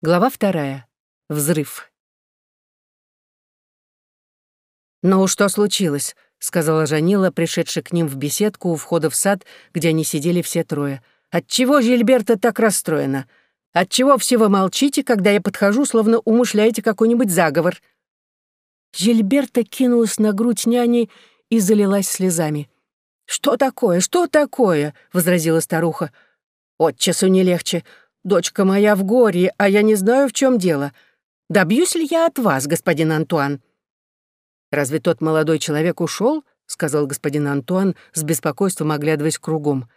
Глава вторая. Взрыв. «Ну, что случилось?» — сказала Жанила, пришедшая к ним в беседку у входа в сад, где они сидели все трое. «Отчего Жильберта так расстроена? Отчего все вы молчите, когда я подхожу, словно умышляете какой-нибудь заговор?» Жильберта кинулась на грудь няни и залилась слезами. «Что такое? Что такое?» — возразила старуха. «Отчасу не легче. Дочка моя в горе, а я не знаю, в чем дело. Добьюсь ли я от вас, господин Антуан?» «Разве тот молодой человек ушел? сказал господин Антуан с беспокойством, оглядываясь кругом.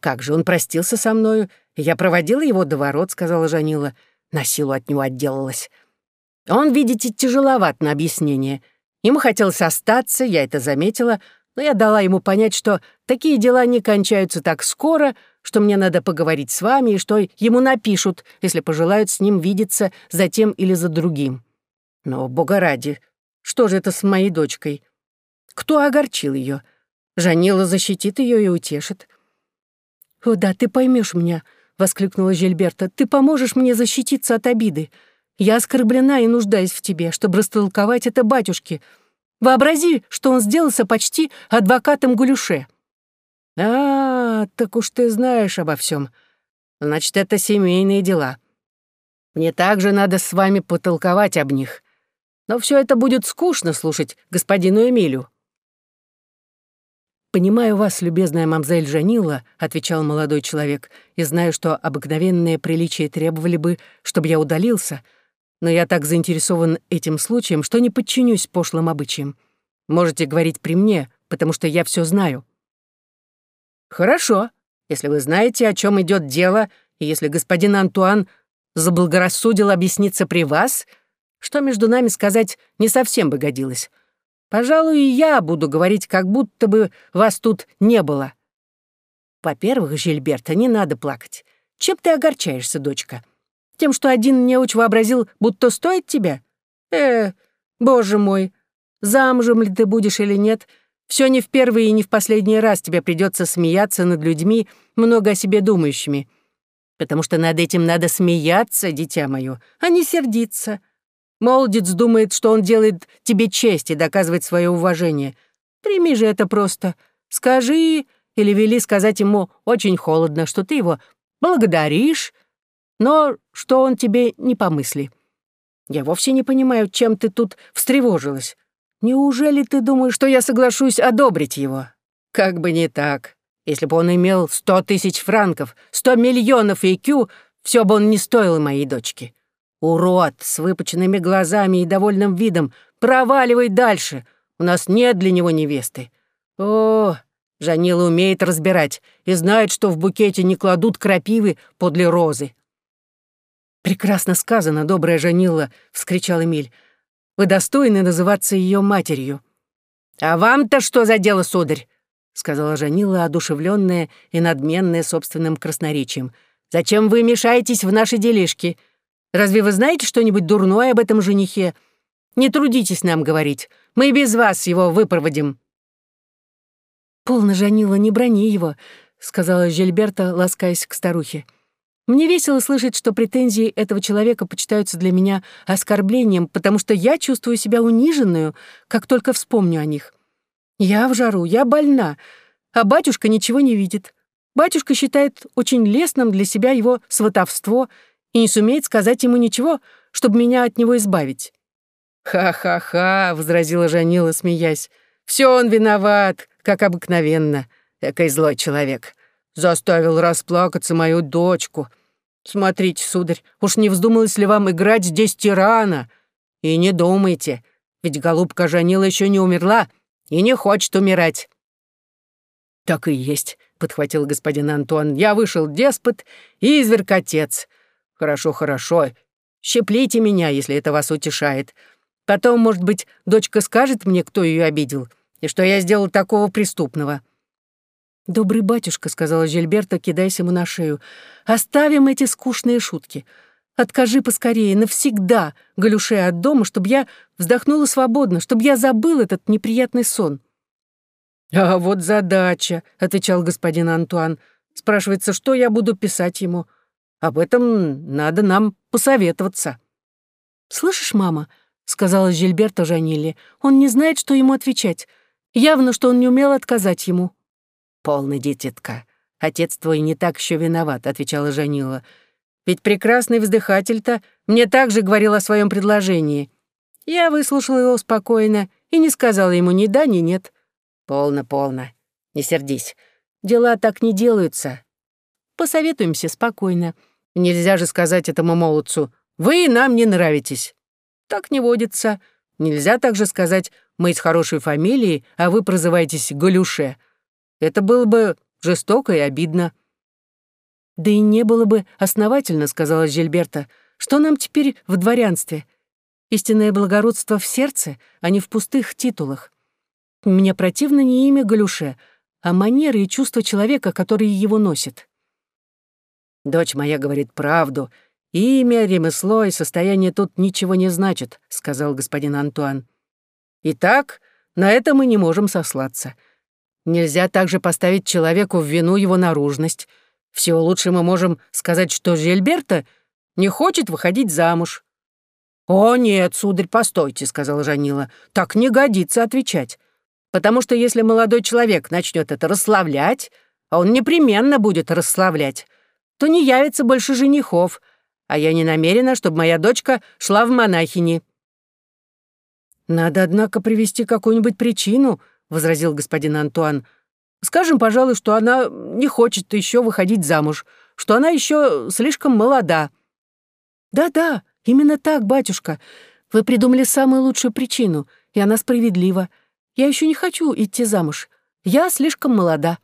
«Как же он простился со мною? Я проводила его до ворот», — сказала Жанила. На силу от него отделалась. «Он, видите, тяжеловат на объяснение. Ему хотелось остаться, я это заметила, но я дала ему понять, что такие дела не кончаются так скоро, что мне надо поговорить с вами и что ему напишут, если пожелают с ним видеться за тем или за другим. Но, бога ради, что же это с моей дочкой? Кто огорчил ее? Жанила защитит ее и утешит. «О, да, ты поймешь меня», — воскликнула Жильберта. «Ты поможешь мне защититься от обиды. Я оскорблена и нуждаюсь в тебе, чтобы растолковать это батюшке. Вообрази, что он сделался почти адвокатом Гулюше». «А, так уж ты знаешь обо всем. Значит, это семейные дела. Мне также надо с вами потолковать об них. Но все это будет скучно слушать господину Эмилю». «Понимаю вас, любезная мамзель Жанила», — отвечал молодой человек, «и знаю, что обыкновенные приличия требовали бы, чтобы я удалился, но я так заинтересован этим случаем, что не подчинюсь пошлым обычаям. Можете говорить при мне, потому что я все знаю». «Хорошо, если вы знаете, о чем идет дело, и если господин Антуан заблагорассудил объясниться при вас, что между нами сказать не совсем бы годилось. Пожалуй, и я буду говорить, как будто бы вас тут не было. Во-первых, Жильберта, не надо плакать. Чем ты огорчаешься, дочка? Тем, что один неуч вообразил, будто стоит тебя? Э, боже мой, замужем ли ты будешь или нет — все не в первый и не в последний раз тебе придется смеяться над людьми, много о себе думающими. Потому что над этим надо смеяться, дитя мое, а не сердиться. Молодец думает, что он делает тебе честь и доказывает свое уважение. Прими же это просто. Скажи или вели сказать ему очень холодно, что ты его благодаришь, но что он тебе не помысли. Я вовсе не понимаю, чем ты тут встревожилась. Неужели ты думаешь, что я соглашусь одобрить его? Как бы не так. Если бы он имел сто тысяч франков, сто миллионов IQ, все бы он не стоил моей дочки. Урод с выпученными глазами и довольным видом, проваливай дальше. У нас нет для него невесты. О, Жанила умеет разбирать и знает, что в букете не кладут крапивы подле розы. «Прекрасно сказано, добрая Жанила!» — вскричал Эмиль. Вы достойны называться ее матерью». «А вам-то что за дело, сударь?» — сказала Жанила, одушевленная и надменная собственным красноречием. «Зачем вы мешаетесь в наши делишки? Разве вы знаете что-нибудь дурное об этом женихе? Не трудитесь нам говорить. Мы без вас его выпроводим». «Полно, Жанила, не брони его», — сказала Жильберта, ласкаясь к старухе. Мне весело слышать, что претензии этого человека почитаются для меня оскорблением, потому что я чувствую себя униженную, как только вспомню о них. Я в жару, я больна, а батюшка ничего не видит. Батюшка считает очень лестным для себя его сватовство и не сумеет сказать ему ничего, чтобы меня от него избавить. «Ха-ха-ха», — возразила Жанила, смеясь. «Все он виноват, как обыкновенно, экой злой человек. Заставил расплакаться мою дочку. Смотрите, сударь, уж не вздумалось ли вам играть здесь тирана? И не думайте, ведь голубка Жанила еще не умерла и не хочет умирать». «Так и есть», — подхватил господин Антуан. «Я вышел деспот и изверг отец. Хорошо, хорошо. Щеплите меня, если это вас утешает. Потом, может быть, дочка скажет мне, кто ее обидел, и что я сделал такого преступного. «Добрый батюшка», — сказала Жильберта, кидаясь ему на шею, — «оставим эти скучные шутки. Откажи поскорее, навсегда, Галюше от дома, чтобы я вздохнула свободно, чтобы я забыл этот неприятный сон». «А вот задача», — отвечал господин Антуан. «Спрашивается, что я буду писать ему? Об этом надо нам посоветоваться». «Слышишь, мама?» — сказала Жильберта Жанилли. «Он не знает, что ему отвечать. Явно, что он не умел отказать ему». «Полный дитятка. Отец твой не так еще виноват», — отвечала Жанила. «Ведь прекрасный вздыхатель-то мне также говорил о своем предложении. Я выслушала его спокойно и не сказала ему ни да, ни нет. Полно, полно. Не сердись. Дела так не делаются. Посоветуемся спокойно. Нельзя же сказать этому молодцу, «Вы нам не нравитесь». Так не водится. Нельзя также сказать, «Мы из хорошей фамилии, а вы прозываетесь Галюше». Это было бы жестоко и обидно. «Да и не было бы основательно», — сказала Жильберта. «Что нам теперь в дворянстве? Истинное благородство в сердце, а не в пустых титулах. Мне противно не имя Галюше, а манеры и чувства человека, который его носит». «Дочь моя говорит правду. Имя, ремесло и состояние тут ничего не значит», — сказал господин Антуан. «Итак, на это мы не можем сослаться. Нельзя также поставить человеку в вину его наружность. Всего лучше мы можем сказать, что Жильберта не хочет выходить замуж». «О, нет, сударь, постойте», — сказала Жанила. «Так не годится отвечать. Потому что если молодой человек начнет это расславлять, а он непременно будет расславлять, то не явится больше женихов, а я не намерена, чтобы моя дочка шла в монахини». «Надо, однако, привести какую-нибудь причину», — возразил господин Антуан. «Скажем, пожалуй, что она не хочет еще выходить замуж, что она еще слишком молода». «Да-да, именно так, батюшка. Вы придумали самую лучшую причину, и она справедлива. Я еще не хочу идти замуж. Я слишком молода».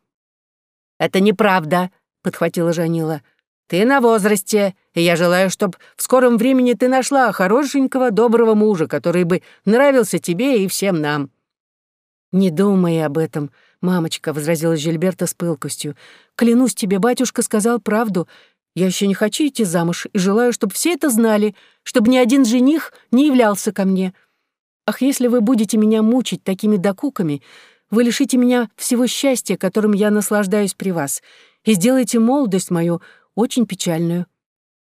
«Это неправда», — подхватила Жанила. «Ты на возрасте, и я желаю, чтобы в скором времени ты нашла хорошенького, доброго мужа, который бы нравился тебе и всем нам». «Не думай об этом, мамочка», — возразила Жильберта с пылкостью. «Клянусь тебе, батюшка сказал правду. Я еще не хочу идти замуж и желаю, чтобы все это знали, чтобы ни один жених не являлся ко мне. Ах, если вы будете меня мучить такими докуками, вы лишите меня всего счастья, которым я наслаждаюсь при вас, и сделаете молодость мою очень печальную.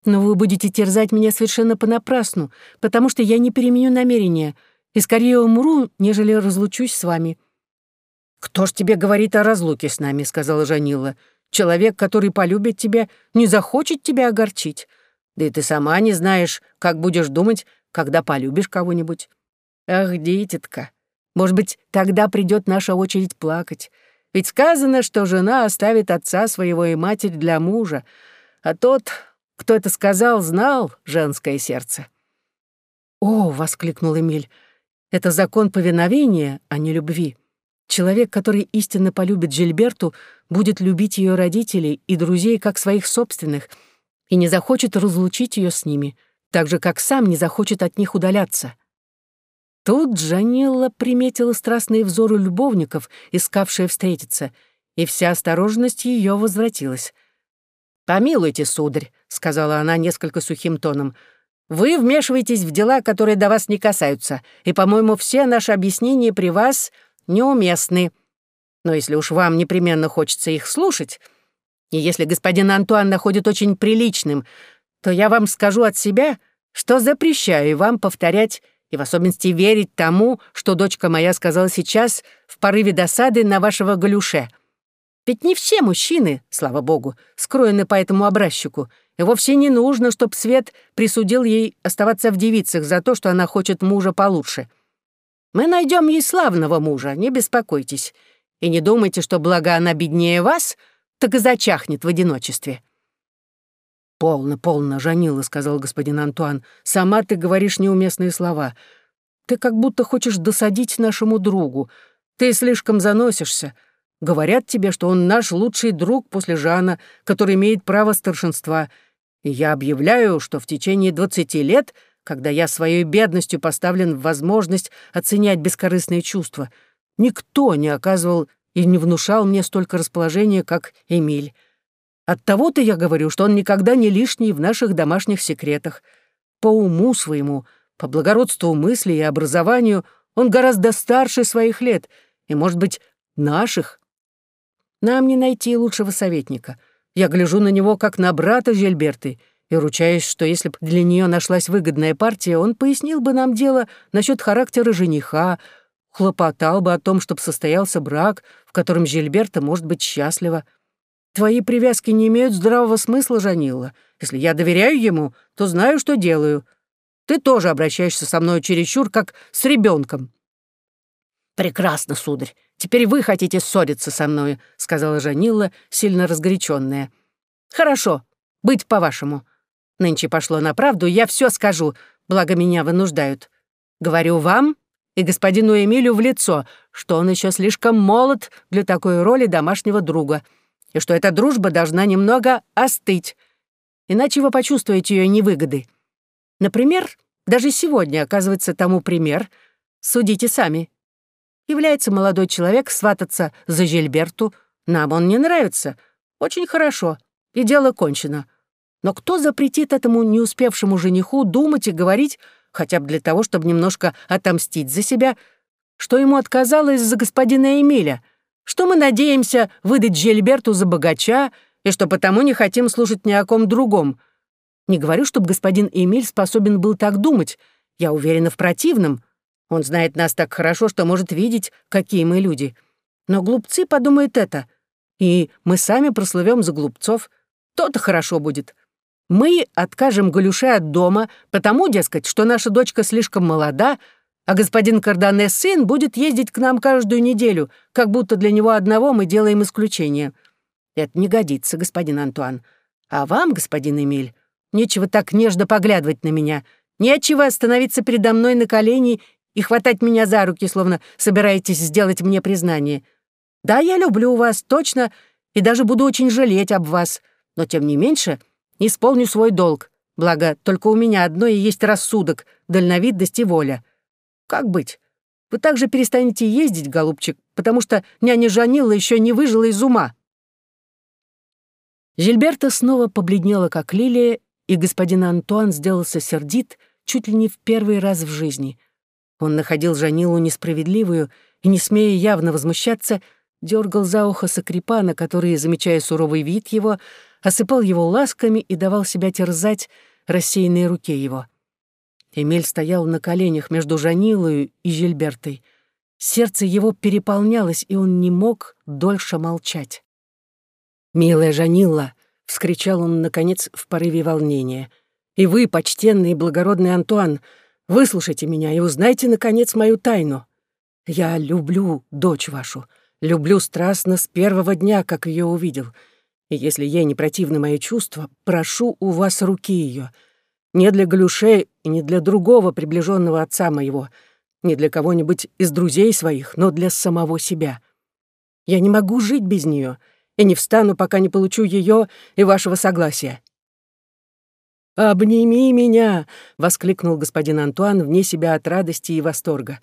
Но вы будете терзать меня совершенно понапрасну, потому что я не переменю намерения и скорее умру, нежели разлучусь с вами». «Кто ж тебе говорит о разлуке с нами?» — сказала Жанила. «Человек, который полюбит тебя, не захочет тебя огорчить. Да и ты сама не знаешь, как будешь думать, когда полюбишь кого-нибудь. Ах, дитятка, может быть, тогда придет наша очередь плакать. Ведь сказано, что жена оставит отца своего и матерь для мужа, а тот, кто это сказал, знал женское сердце. «О!» — воскликнул Эмиль. «Это закон повиновения, а не любви. Человек, который истинно полюбит Жильберту, будет любить ее родителей и друзей как своих собственных и не захочет разлучить ее с ними, так же, как сам не захочет от них удаляться». Тут Джанилла приметила страстные взоры любовников, искавшие встретиться, и вся осторожность ее возвратилась. «Помилуйте, сударь», — сказала она несколько сухим тоном, «вы вмешиваетесь в дела, которые до вас не касаются, и, по-моему, все наши объяснения при вас неуместны. Но если уж вам непременно хочется их слушать, и если господин Антуан находит очень приличным, то я вам скажу от себя, что запрещаю вам повторять и в особенности верить тому, что дочка моя сказала сейчас в порыве досады на вашего галюше. Ведь не все мужчины, слава богу, скроены по этому образчику, и вовсе не нужно, чтобы Свет присудил ей оставаться в девицах за то, что она хочет мужа получше. Мы найдем ей славного мужа, не беспокойтесь. И не думайте, что благо она беднее вас, так и зачахнет в одиночестве. «Полно, полно, Жанила», — сказал господин Антуан. «Сама ты говоришь неуместные слова. Ты как будто хочешь досадить нашему другу. Ты слишком заносишься. Говорят тебе, что он наш лучший друг после Жана, который имеет право старшинства. И я объявляю, что в течение двадцати лет, когда я своей бедностью поставлен в возможность оценять бескорыстные чувства, никто не оказывал и не внушал мне столько расположения, как Эмиль. От того-то я говорю, что он никогда не лишний в наших домашних секретах. По уму своему, по благородству мысли и образованию он гораздо старше своих лет и, может быть, наших. Нам не найти лучшего советника. Я гляжу на него, как на брата Жильберты, и ручаюсь, что если бы для нее нашлась выгодная партия, он пояснил бы нам дело насчет характера жениха, хлопотал бы о том, чтобы состоялся брак, в котором Жильберта может быть счастлива. Твои привязки не имеют здравого смысла, Жанила. Если я доверяю ему, то знаю, что делаю. Ты тоже обращаешься со мной чересчур, как с ребенком. «Прекрасно, сударь. Теперь вы хотите ссориться со мной», — сказала Жанила, сильно разгоряченная. «Хорошо, быть по-вашему. Нынче пошло на правду, я все скажу, благо меня вынуждают. Говорю вам и господину Эмилю в лицо, что он еще слишком молод для такой роли домашнего друга, и что эта дружба должна немного остыть, иначе вы почувствуете ее невыгоды. Например, даже сегодня оказывается тому пример. Судите сами. Является молодой человек свататься за Жильберту. Нам он не нравится. Очень хорошо. И дело кончено. Но кто запретит этому не успевшему жениху думать и говорить, хотя бы для того, чтобы немножко отомстить за себя, что ему отказалось за господина Эмиля, что мы надеемся выдать Жильберту за богача и что потому не хотим слушать ни о ком другом. Не говорю, чтобы господин Эмиль способен был так думать. Я уверена в противном. Он знает нас так хорошо, что может видеть, какие мы люди. Но глупцы подумают это, и мы сами прослывем за глупцов. То-то хорошо будет. Мы откажем Галюше от дома, потому, дескать, что наша дочка слишком молода, а господин Кардане сын будет ездить к нам каждую неделю, как будто для него одного мы делаем исключение. Это не годится, господин Антуан. А вам, господин Эмиль, нечего так нежно поглядывать на меня, нечего остановиться передо мной на колени и хватать меня за руки, словно собираетесь сделать мне признание. Да, я люблю вас, точно, и даже буду очень жалеть об вас, но тем не меньше — Исполню свой долг. Благо, только у меня одно и есть рассудок, дальновидность и воля. Как быть? Вы также перестанете ездить, голубчик, потому что няня Жанила еще не выжила из ума». Жильберта снова побледнела, как лилия, и господин Антуан сделался сердит чуть ли не в первый раз в жизни. Он находил Жанилу несправедливую и, не смея явно возмущаться, дергал за ухо Сакрипана, который, замечая суровый вид его, осыпал его ласками и давал себя терзать рассеянной руке его. Эмиль стоял на коленях между Жанилою и Жильбертой. Сердце его переполнялось, и он не мог дольше молчать. «Милая Жанилла!» — вскричал он, наконец, в порыве волнения. «И вы, почтенный и благородный Антуан, выслушайте меня и узнайте, наконец, мою тайну. Я люблю дочь вашу, люблю страстно с первого дня, как ее увидел — и если ей не противны мои чувства, прошу у вас руки ее. Не для Галюше и не для другого приближенного отца моего, не для кого-нибудь из друзей своих, но для самого себя. Я не могу жить без нее и не встану, пока не получу ее и вашего согласия. «Обними меня!» — воскликнул господин Антуан вне себя от радости и восторга.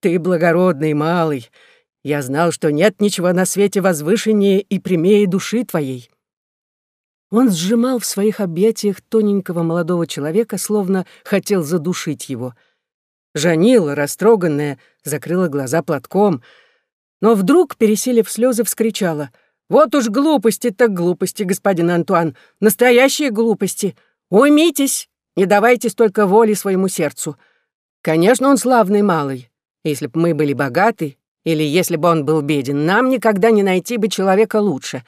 «Ты благородный, малый. Я знал, что нет ничего на свете возвышеннее и прямее души твоей». Он сжимал в своих объятиях тоненького молодого человека, словно хотел задушить его. Жанила, растроганная, закрыла глаза платком, но вдруг, переселив слезы, вскричала. «Вот уж глупости так глупости, господин Антуан, настоящие глупости! Уймитесь, не давайте столько воли своему сердцу. Конечно, он славный малый. Если б мы были богаты, или если бы он был беден, нам никогда не найти бы человека лучше.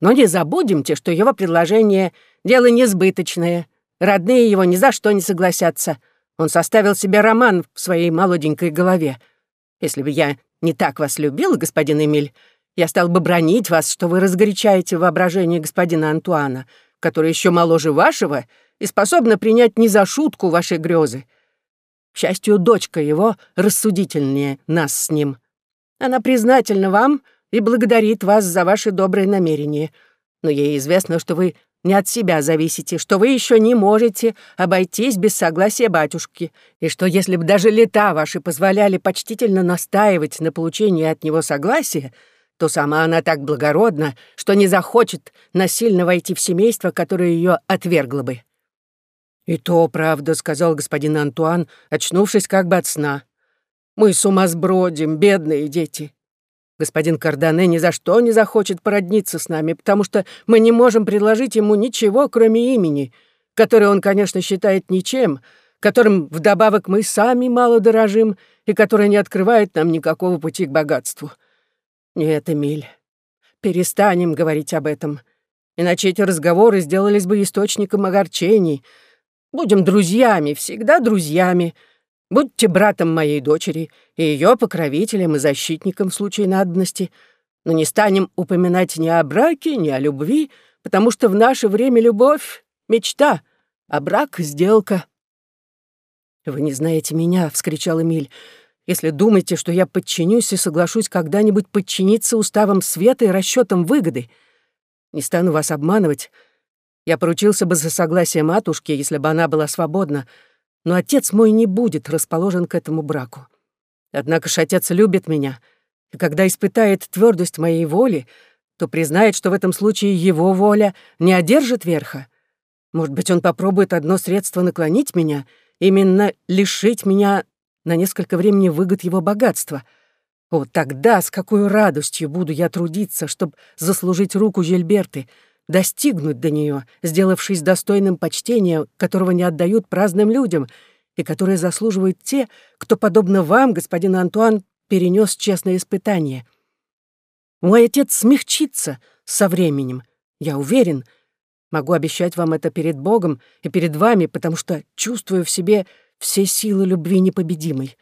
Но не забудемте, что его предложение — дело несбыточное. Родные его ни за что не согласятся. Он составил себе роман в своей молоденькой голове. Если бы я не так вас любил, господин Эмиль, я стал бы бронить вас, что вы разгорячаете воображение господина Антуана, который еще моложе вашего и способна принять не за шутку ваши грезы. К счастью, дочка его рассудительнее нас с ним. Она признательна вам и благодарит вас за ваши добрые намерения. Но ей известно, что вы не от себя зависите, что вы еще не можете обойтись без согласия батюшки, и что если бы даже лета ваши позволяли почтительно настаивать на получении от него согласия, то сама она так благородна, что не захочет насильно войти в семейство, которое ее отвергло бы. «И то правда», — сказал господин Антуан, очнувшись как бы от сна. Мы с ума сбродим, бедные дети. Господин Кардане ни за что не захочет породниться с нами, потому что мы не можем предложить ему ничего, кроме имени, которое он, конечно, считает ничем, которым вдобавок мы сами мало дорожим и которое не открывает нам никакого пути к богатству. Нет, Эмиль, перестанем говорить об этом, иначе эти разговоры сделались бы источником огорчений. Будем друзьями, всегда друзьями, Будьте братом моей дочери и ее покровителем и защитником в случае надобности, но не станем упоминать ни о браке, ни о любви, потому что в наше время любовь — мечта, а брак — сделка». «Вы не знаете меня», — вскричал Эмиль, «если думаете, что я подчинюсь и соглашусь когда-нибудь подчиниться уставам света и расчетам выгоды. Не стану вас обманывать. Я поручился бы за согласие матушки, если бы она была свободна, — но отец мой не будет расположен к этому браку. Однако ж отец любит меня, и когда испытает твердость моей воли, то признает, что в этом случае его воля не одержит верха. Может быть, он попробует одно средство наклонить меня, именно лишить меня на несколько времени выгод его богатства. О, тогда с какой радостью буду я трудиться, чтобы заслужить руку Жильберты — достигнуть до нее, сделавшись достойным почтения, которого не отдают праздным людям, и которое заслуживают те, кто, подобно вам, господин Антуан, перенес честное испытание. Мой отец смягчится со временем, я уверен. Могу обещать вам это перед Богом и перед вами, потому что чувствую в себе все силы любви непобедимой.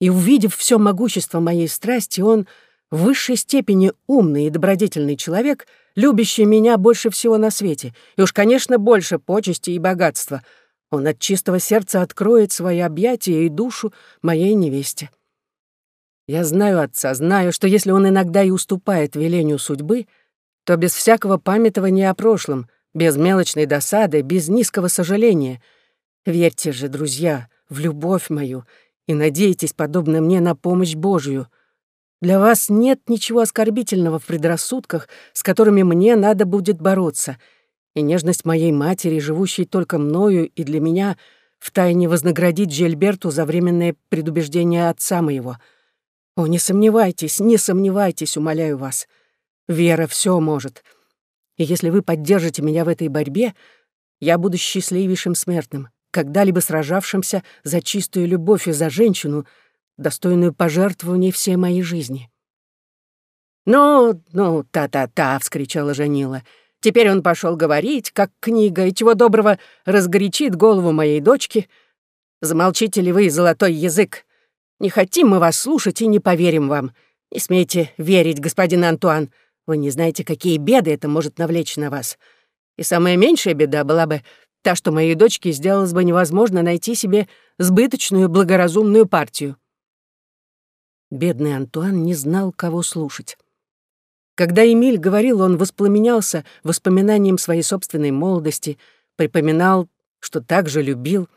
И увидев все могущество моей страсти, он в высшей степени умный и добродетельный человек — любящий меня больше всего на свете, и уж, конечно, больше почести и богатства. Он от чистого сердца откроет свои объятия и душу моей невесте. Я знаю отца, знаю, что если он иногда и уступает велению судьбы, то без всякого памятования о прошлом, без мелочной досады, без низкого сожаления. Верьте же, друзья, в любовь мою и надейтесь, подобно мне, на помощь Божию — для вас нет ничего оскорбительного в предрассудках, с которыми мне надо будет бороться, и нежность моей матери, живущей только мною и для меня, втайне вознаградить Жильберту за временное предубеждение отца моего. О, не сомневайтесь, не сомневайтесь, умоляю вас. Вера все может. И если вы поддержите меня в этой борьбе, я буду счастливейшим смертным, когда-либо сражавшимся за чистую любовь и за женщину — достойную пожертвований всей моей жизни. «Ну, ну, та-та-та!» — вскричала Жанила. «Теперь он пошел говорить, как книга, и чего доброго разгорячит голову моей дочки. Замолчите ли вы, золотой язык? Не хотим мы вас слушать и не поверим вам. Не смейте верить, господин Антуан. Вы не знаете, какие беды это может навлечь на вас. И самая меньшая беда была бы та, что моей дочке сделалось бы невозможно найти себе сбыточную благоразумную партию. Бедный Антуан не знал, кого слушать. Когда Эмиль говорил, он воспламенялся воспоминанием своей собственной молодости, припоминал, что так же любил.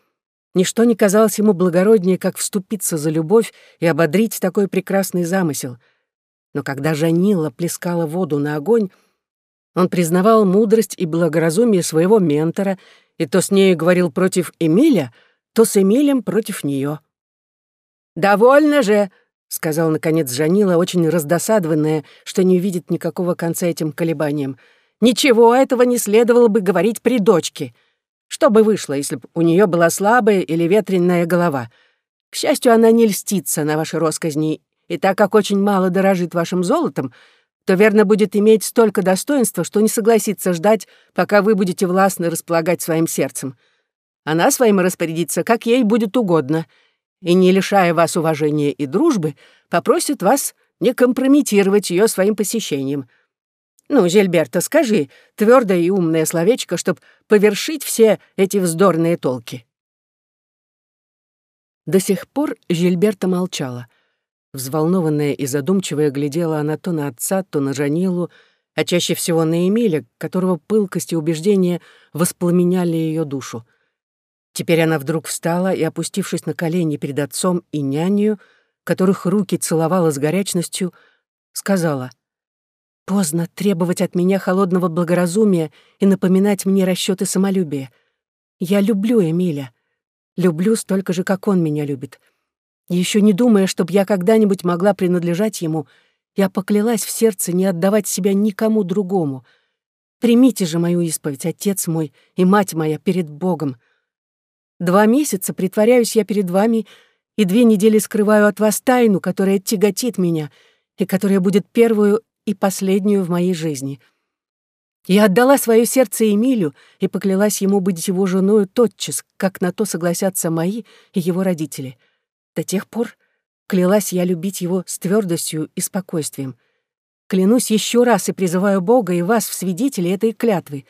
Ничто не казалось ему благороднее, как вступиться за любовь и ободрить такой прекрасный замысел. Но когда Жанила плескала воду на огонь, он признавал мудрость и благоразумие своего ментора и то с нею говорил против Эмиля, то с Эмилем против нее. «Довольно же!» — сказал, наконец, Жанила, очень раздосадованная, что не видит никакого конца этим колебаниям. «Ничего этого не следовало бы говорить при дочке. Что бы вышло, если бы у нее была слабая или ветреная голова? К счастью, она не льстится на ваши росказни, и так как очень мало дорожит вашим золотом, то верно будет иметь столько достоинства, что не согласится ждать, пока вы будете властно располагать своим сердцем. Она своим распорядится, как ей будет угодно — и, не лишая вас уважения и дружбы, попросит вас не компрометировать ее своим посещением. Ну, Жильберта, скажи твердое и умное словечко, чтобы повершить все эти вздорные толки». До сих пор Жильберта молчала. Взволнованная и задумчивая глядела она то на отца, то на Жанилу, а чаще всего на Эмиля, которого пылкость и убеждения воспламеняли ее душу. Теперь она вдруг встала и, опустившись на колени перед отцом и нянью, которых руки целовала с горячностью, сказала, «Поздно требовать от меня холодного благоразумия и напоминать мне расчеты самолюбия. Я люблю Эмиля. Люблю столько же, как он меня любит. Еще не думая, чтобы я когда-нибудь могла принадлежать ему, я поклялась в сердце не отдавать себя никому другому. Примите же мою исповедь, отец мой и мать моя, перед Богом. Два месяца притворяюсь я перед вами и две недели скрываю от вас тайну, которая тяготит меня и которая будет первую и последнюю в моей жизни. Я отдала свое сердце Эмилю и поклялась ему быть его женою тотчас, как на то согласятся мои и его родители. До тех пор клялась я любить его с твердостью и спокойствием. Клянусь еще раз и призываю Бога и вас в свидетели этой клятвы.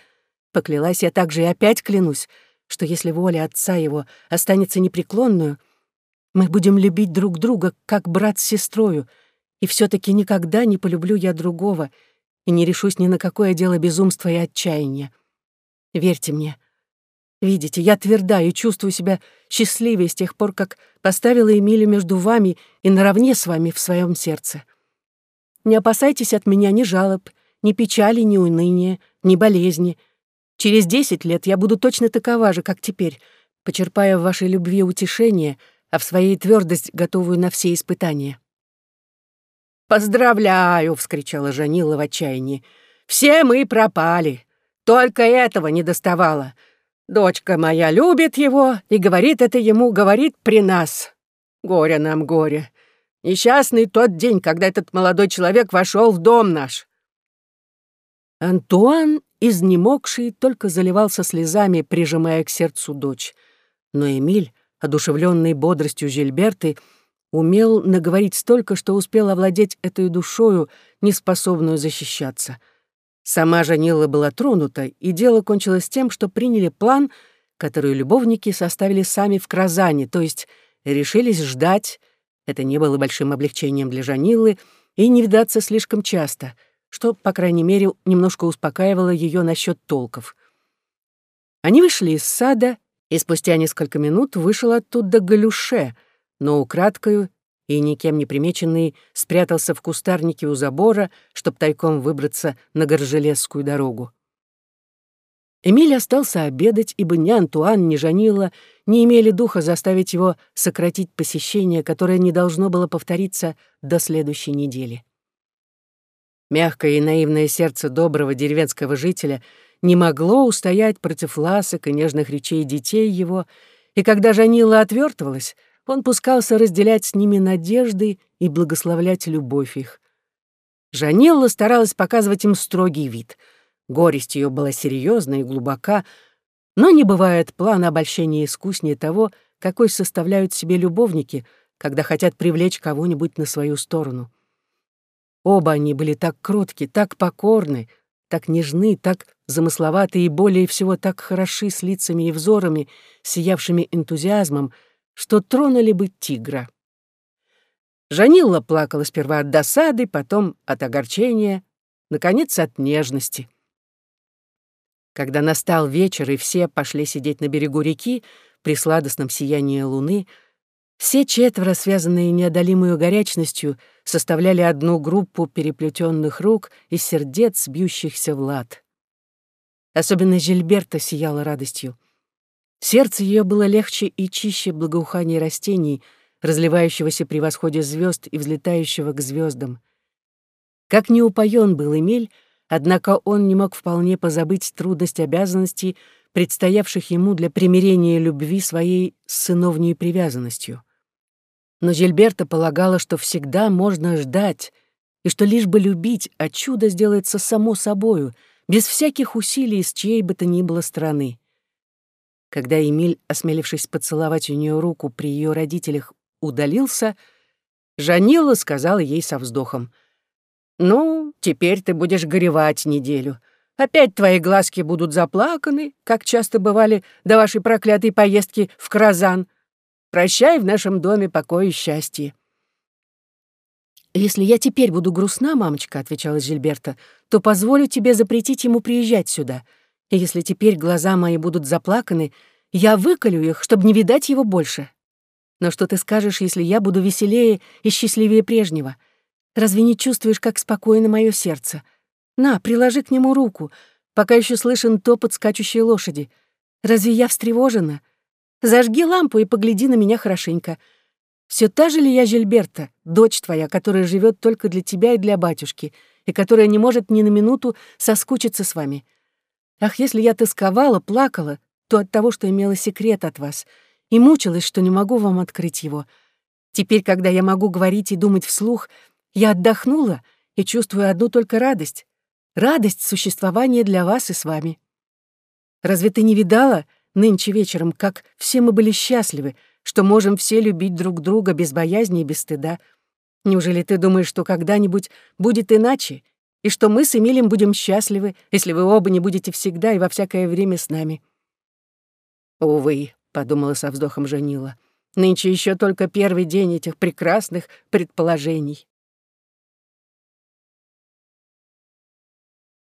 Поклялась я также и опять клянусь, что если воля отца его останется непреклонную, мы будем любить друг друга, как брат с сестрою, и все таки никогда не полюблю я другого — и не решусь ни на какое дело безумства и отчаяния. Верьте мне. Видите, я тверда и чувствую себя счастливее с тех пор, как поставила Эмилию между вами и наравне с вами в своем сердце. Не опасайтесь от меня ни жалоб, ни печали, ни уныния, ни болезни. Через десять лет я буду точно такова же, как теперь, почерпая в вашей любви утешение, а в своей твердость готовую на все испытания. «Поздравляю!» — вскричала Жанила в отчаянии. «Все мы пропали. Только этого не доставало. Дочка моя любит его и говорит это ему, говорит при нас. Горе нам, горе. Несчастный тот день, когда этот молодой человек вошел в дом наш». Антуан, изнемогший, только заливался слезами, прижимая к сердцу дочь. Но Эмиль, одушевленный бодростью Жильберты, умел наговорить столько, что успел овладеть этой душою, неспособную защищаться. Сама Жанила была тронута, и дело кончилось тем, что приняли план, который любовники составили сами в Кразане, то есть решились ждать, это не было большим облегчением для Жанилы, и не видаться слишком часто, что, по крайней мере, немножко успокаивало ее насчет толков. Они вышли из сада, и спустя несколько минут вышел оттуда Галюше — но украдкою и никем не примеченный спрятался в кустарнике у забора, чтоб тайком выбраться на Горжелесскую дорогу. Эмиль остался обедать, ибо ни Антуан, ни Жанила не имели духа заставить его сократить посещение, которое не должно было повториться до следующей недели. Мягкое и наивное сердце доброго деревенского жителя не могло устоять против ласок и нежных речей детей его, и когда Жанила отвертывалась, он пускался разделять с ними надежды и благословлять любовь их. Жанелла старалась показывать им строгий вид. Горесть ее была серьезна и глубока, но не бывает плана обольщения искуснее того, какой составляют себе любовники, когда хотят привлечь кого-нибудь на свою сторону. Оба они были так кротки, так покорны, так нежны, так замысловаты и более всего так хороши с лицами и взорами, сиявшими энтузиазмом, что тронули бы тигра. Жанилла плакала сперва от досады, потом от огорчения, наконец, от нежности. Когда настал вечер, и все пошли сидеть на берегу реки при сладостном сиянии луны, все четверо, связанные неодолимой горячностью, составляли одну группу переплетенных рук и сердец, бьющихся в лад. Особенно Жильберта сияла радостью. Сердце ее было легче и чище благоухания растений, разливающегося при восходе звезд и взлетающего к звездам. Как не упоен был Эмиль, однако он не мог вполне позабыть трудность обязанностей, предстоявших ему для примирения любви своей с сыновней привязанностью. Но Жильберта полагала, что всегда можно ждать, и что лишь бы любить, а чудо сделается само собою, без всяких усилий с чьей бы то ни было стороны. Когда Эмиль, осмелившись поцеловать у нее руку при ее родителях, удалился, Жанила сказала ей со вздохом. «Ну, теперь ты будешь горевать неделю. Опять твои глазки будут заплаканы, как часто бывали до вашей проклятой поездки в Кразан. Прощай в нашем доме покой и счастье». «Если я теперь буду грустна, мамочка», — отвечала Жильберта, «то позволю тебе запретить ему приезжать сюда. И если теперь глаза мои будут заплаканы, я выколю их, чтобы не видать его больше. Но что ты скажешь, если я буду веселее и счастливее прежнего? Разве не чувствуешь, как спокойно мое сердце? На, приложи к нему руку, пока еще слышен топот скачущей лошади. Разве я встревожена? Зажги лампу и погляди на меня хорошенько. Все та же ли я Жильберта, дочь твоя, которая живет только для тебя и для батюшки, и которая не может ни на минуту соскучиться с вами? Ах, если я тосковала, плакала, то от того, что имела секрет от вас, и мучилась, что не могу вам открыть его. Теперь, когда я могу говорить и думать вслух, я отдохнула и чувствую одну только радость. Радость существования для вас и с вами. Разве ты не видала нынче вечером, как все мы были счастливы, что можем все любить друг друга без боязни и без стыда. Неужели ты думаешь, что когда-нибудь будет иначе, и что мы с Эмилем будем счастливы, если вы оба не будете всегда и во всякое время с нами?» «Увы», — подумала со вздохом Жанила, — «нынче еще только первый день этих прекрасных предположений».